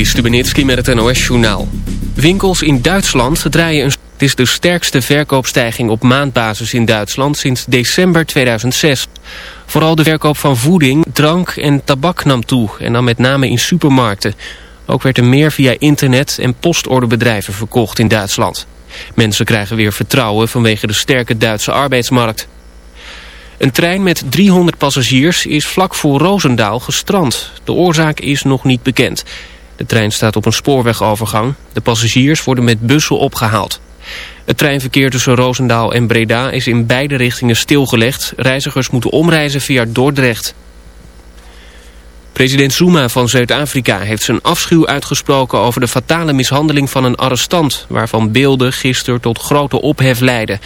Stubenitski met het NOS-journaal. Winkels in Duitsland draaien een... Het is de sterkste verkoopstijging op maandbasis in Duitsland sinds december 2006. Vooral de verkoop van voeding, drank en tabak nam toe. En dan met name in supermarkten. Ook werd er meer via internet en postorderbedrijven verkocht in Duitsland. Mensen krijgen weer vertrouwen vanwege de sterke Duitse arbeidsmarkt. Een trein met 300 passagiers is vlak voor Roosendaal gestrand. De oorzaak is nog niet bekend. De trein staat op een spoorwegovergang. De passagiers worden met bussen opgehaald. Het treinverkeer tussen Roosendaal en Breda is in beide richtingen stilgelegd. Reizigers moeten omreizen via Dordrecht. President Zuma van Zuid-Afrika heeft zijn afschuw uitgesproken over de fatale mishandeling van een arrestant, waarvan beelden gisteren tot grote ophef leidden.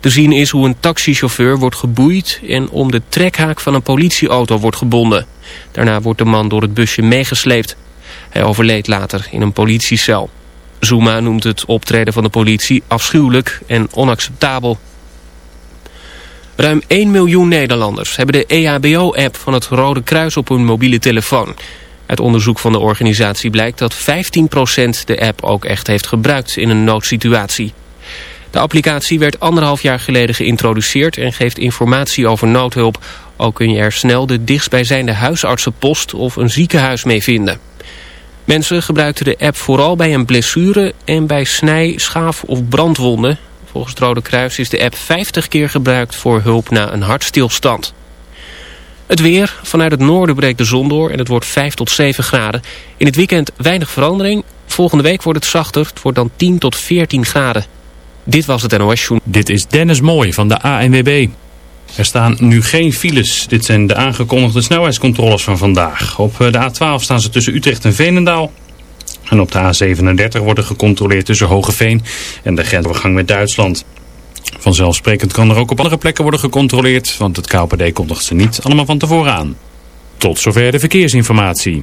Te zien is hoe een taxichauffeur wordt geboeid en om de trekhaak van een politieauto wordt gebonden. Daarna wordt de man door het busje meegesleept. Hij overleed later in een politiecel. Zuma noemt het optreden van de politie afschuwelijk en onacceptabel. Ruim 1 miljoen Nederlanders hebben de EHBO-app van het Rode Kruis op hun mobiele telefoon. Uit onderzoek van de organisatie blijkt dat 15% de app ook echt heeft gebruikt in een noodsituatie. De applicatie werd anderhalf jaar geleden geïntroduceerd en geeft informatie over noodhulp. Ook kun je er snel de dichtstbijzijnde huisartsenpost of een ziekenhuis mee vinden. Mensen gebruikten de app vooral bij een blessure en bij snij, schaaf of brandwonden. Volgens het Rode Kruis is de app 50 keer gebruikt voor hulp na een hartstilstand. Het weer. Vanuit het noorden breekt de zon door en het wordt 5 tot 7 graden. In het weekend weinig verandering. Volgende week wordt het zachter. Het wordt dan 10 tot 14 graden. Dit was het NOS Joen. Dit is Dennis Mooi van de ANWB. Er staan nu geen files. Dit zijn de aangekondigde snelheidscontroles van vandaag. Op eh, de A12 staan ze tussen Utrecht en Veenendaal. En op de A37 worden gecontroleerd tussen Hogeveen en de grensovergang met Duitsland. Vanzelfsprekend kan er ook op andere plekken worden gecontroleerd, want het KPD kondigt ze niet allemaal van tevoren aan. Tot zover de verkeersinformatie.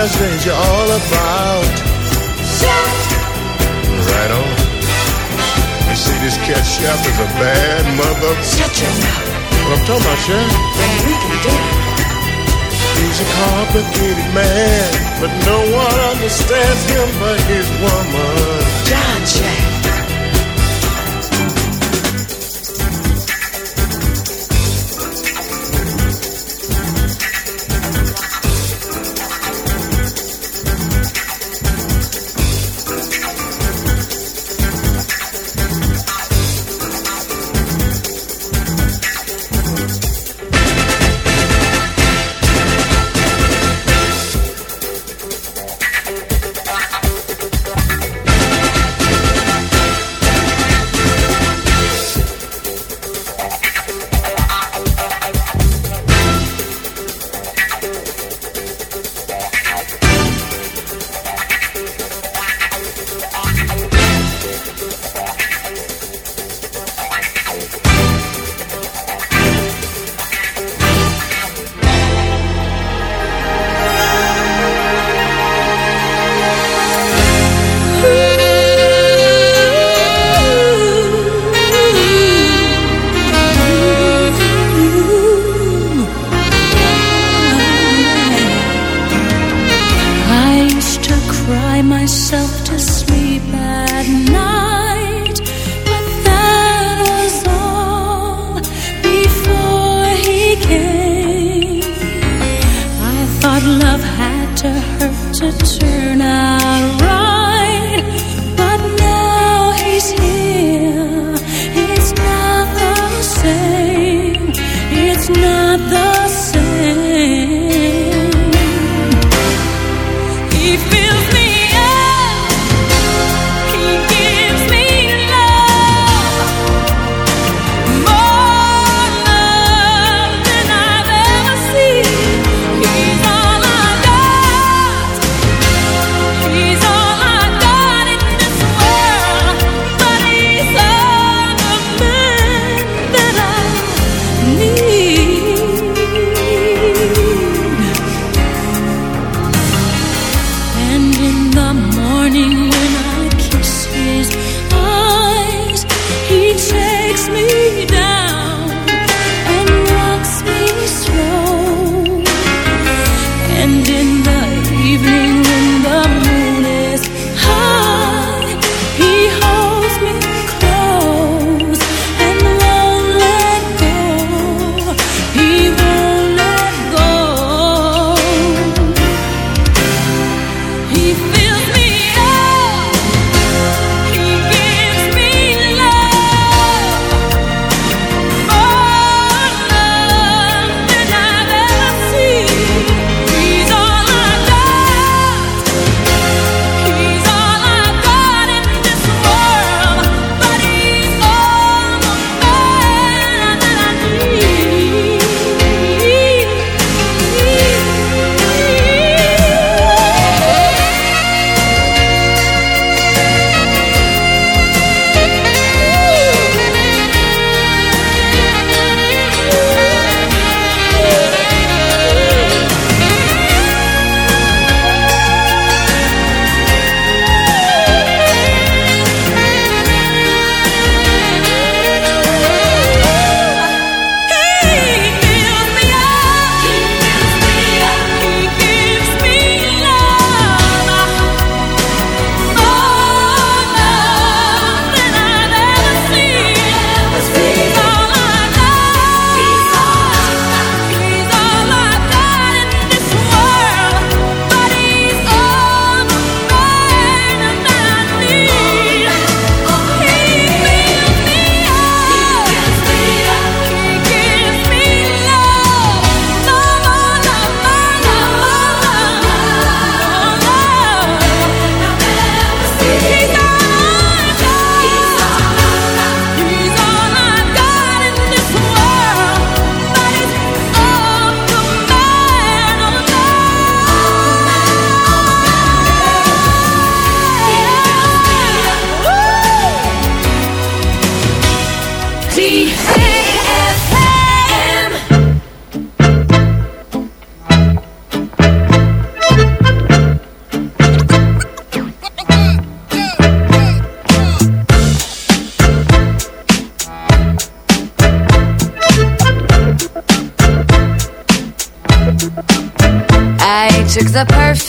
When there's danger all about? Right on. You see, this cat chef is a bad mother. Shut your mouth. What I'm talking about, chef? Then we can do it. He's a complicated man, but no one understands him but his woman.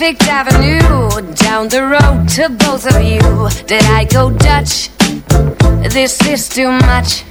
Perfect avenue down the road to both of you. Did I go Dutch? This is too much.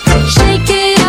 Shake it.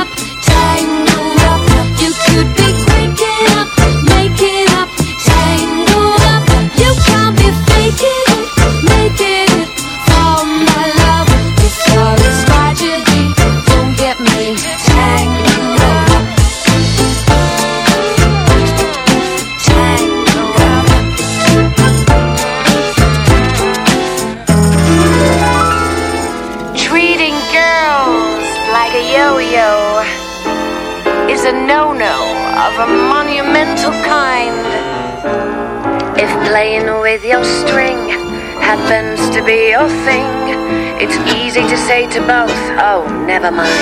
Never mind.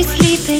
you sleeping?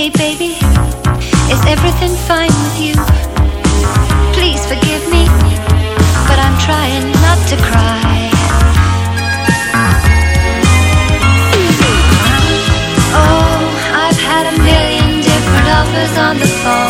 Hey baby, is everything fine with you? Please forgive me, but I'm trying not to cry. Oh, I've had a million different offers on the phone.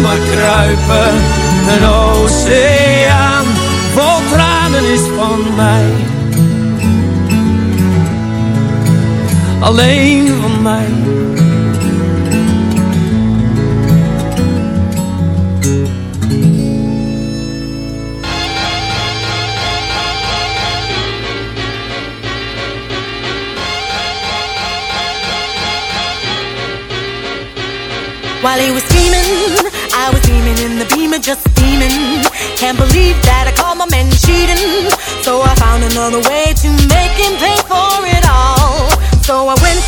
maar kruipen. Een oceaan vol tranen is van mij. Alleen van mij. While he was steaming, steaming. Can't believe that I caught my man cheating. So I found another way to make him pay for it all. So I went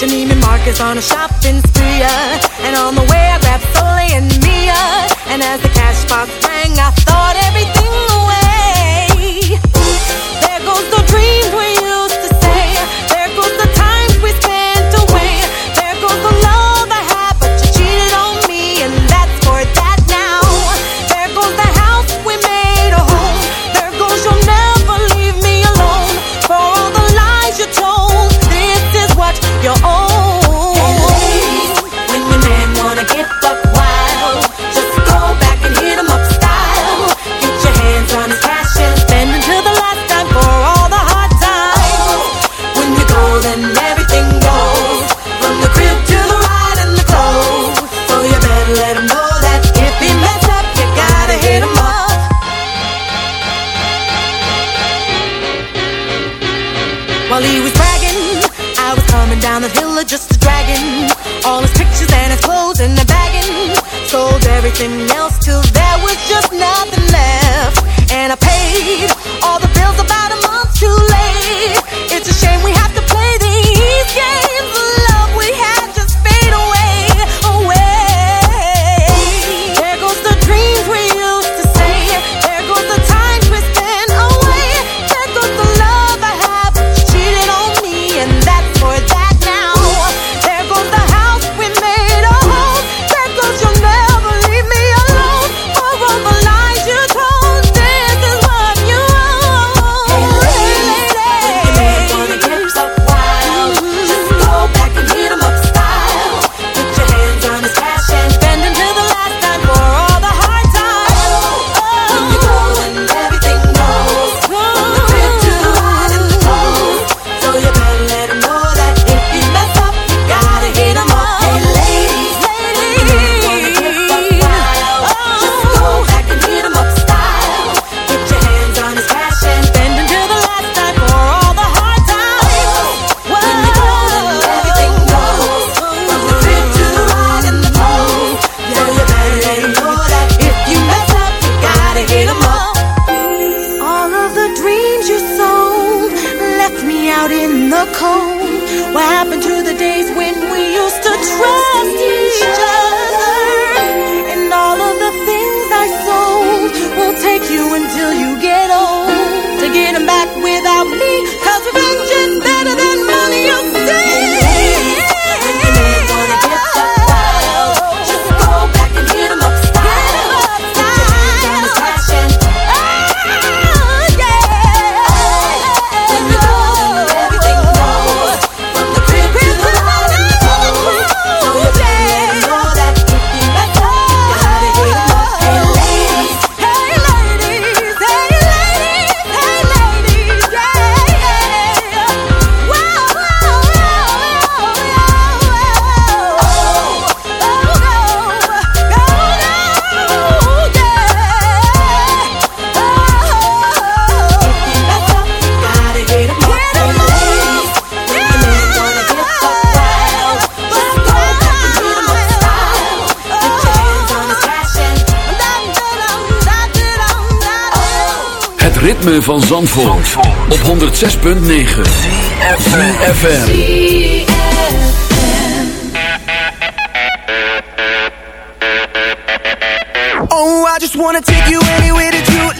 to Neiman Marcus on a shopping spree. uh, And on the way I grabbed Sully and Mia. And as the cash box rang, I thought everything away. There goes the dreams something else ritme van Zandvoort, Zandvoort. op 106.9 CFFM Oh, I just wanna take you anywhere that you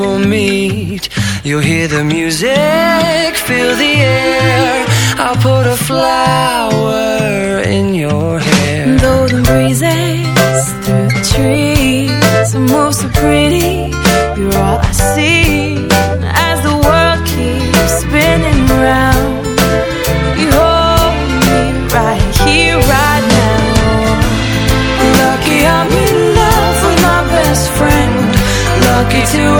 we'll meet. You'll hear the music, feel the air. I'll put a flower in your hair. Golden breezes through the trees move so pretty. You're all I see as the world keeps spinning round. You hold me right here, right now. Lucky I'm in love with my best friend. Lucky to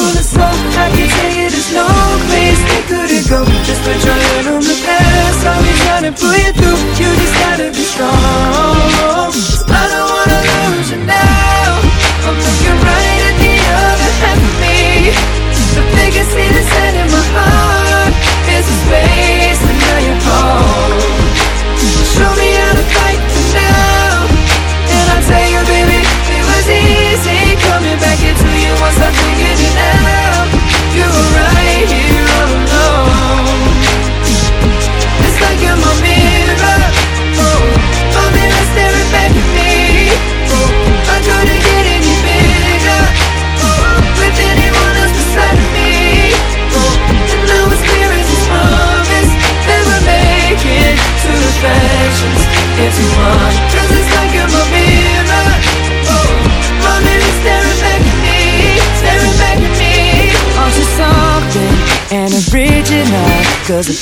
full of smoke I can tell you there's no place they couldn't go Just put your hand on the past I'll be trying to pull you through. You just gotta be strong. I don't wanna lose you now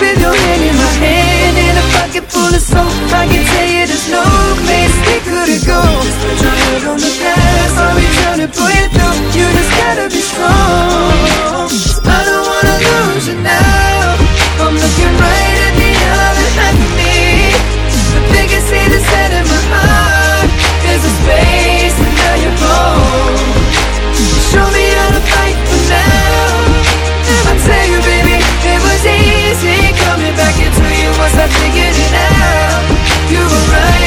with your hand in my hand And a pocket full of soap. I can tell you there's no place we couldn't go Just put your head on the past I'll be trying to pull you through? You just gotta be strong. I don't wanna lose you now. I'm looking right at I figured it out. You were right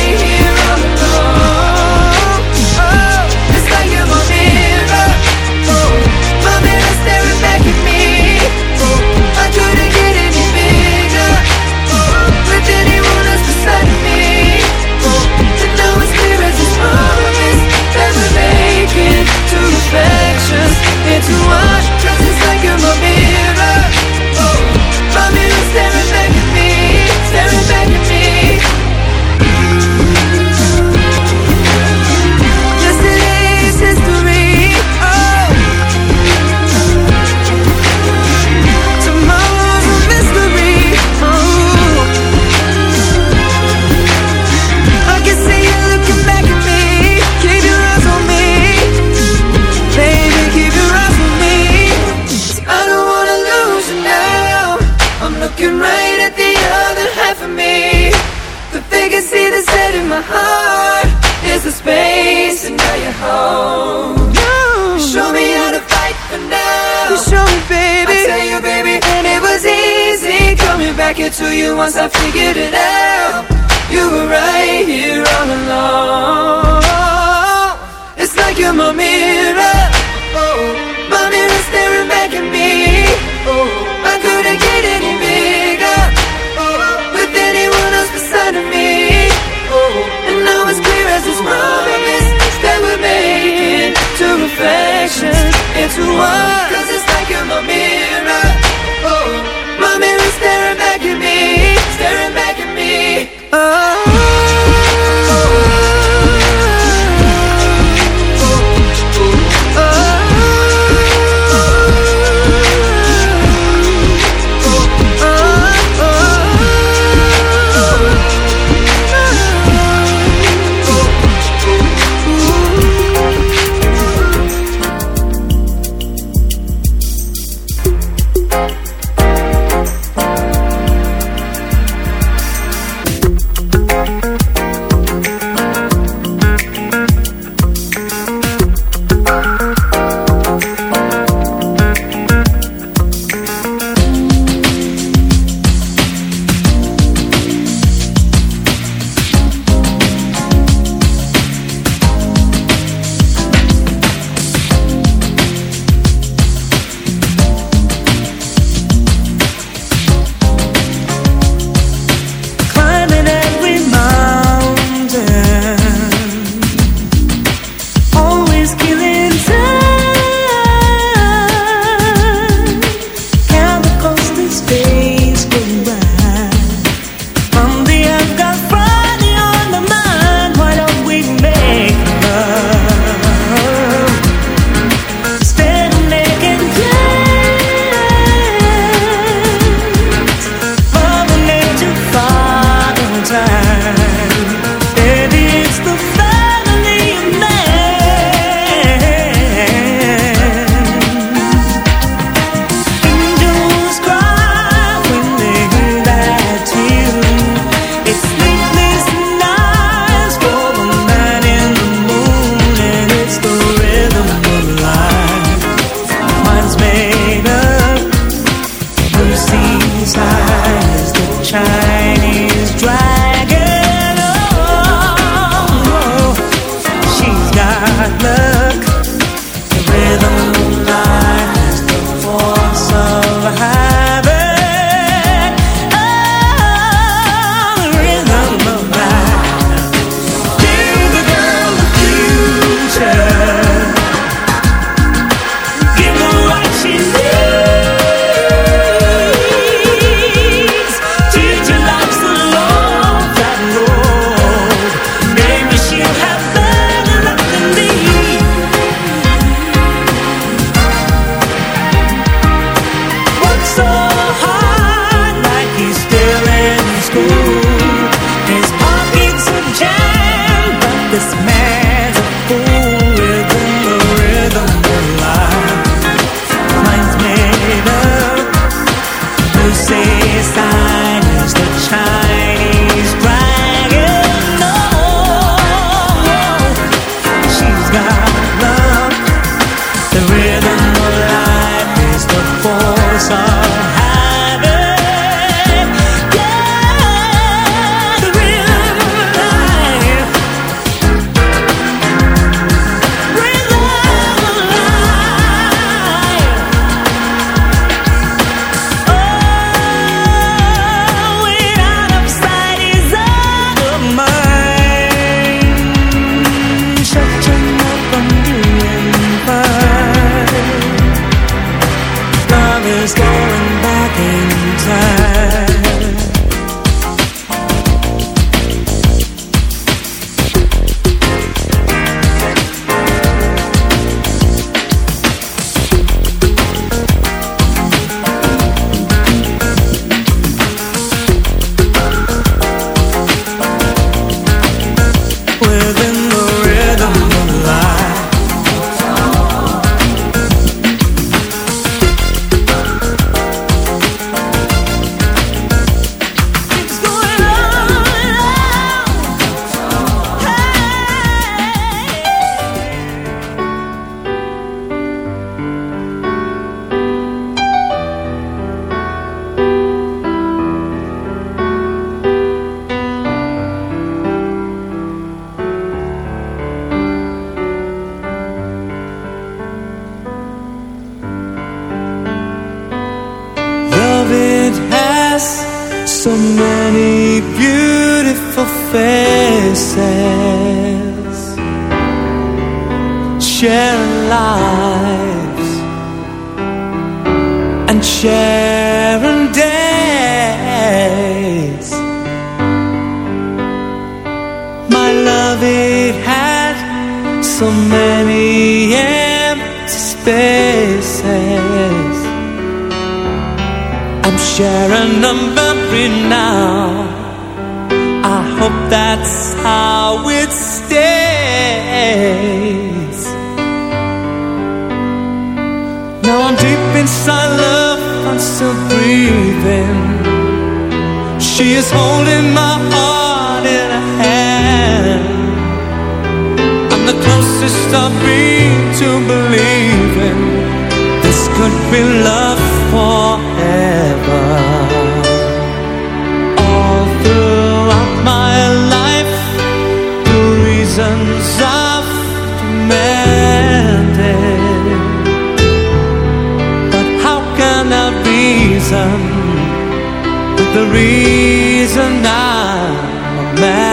the reason I'm a man.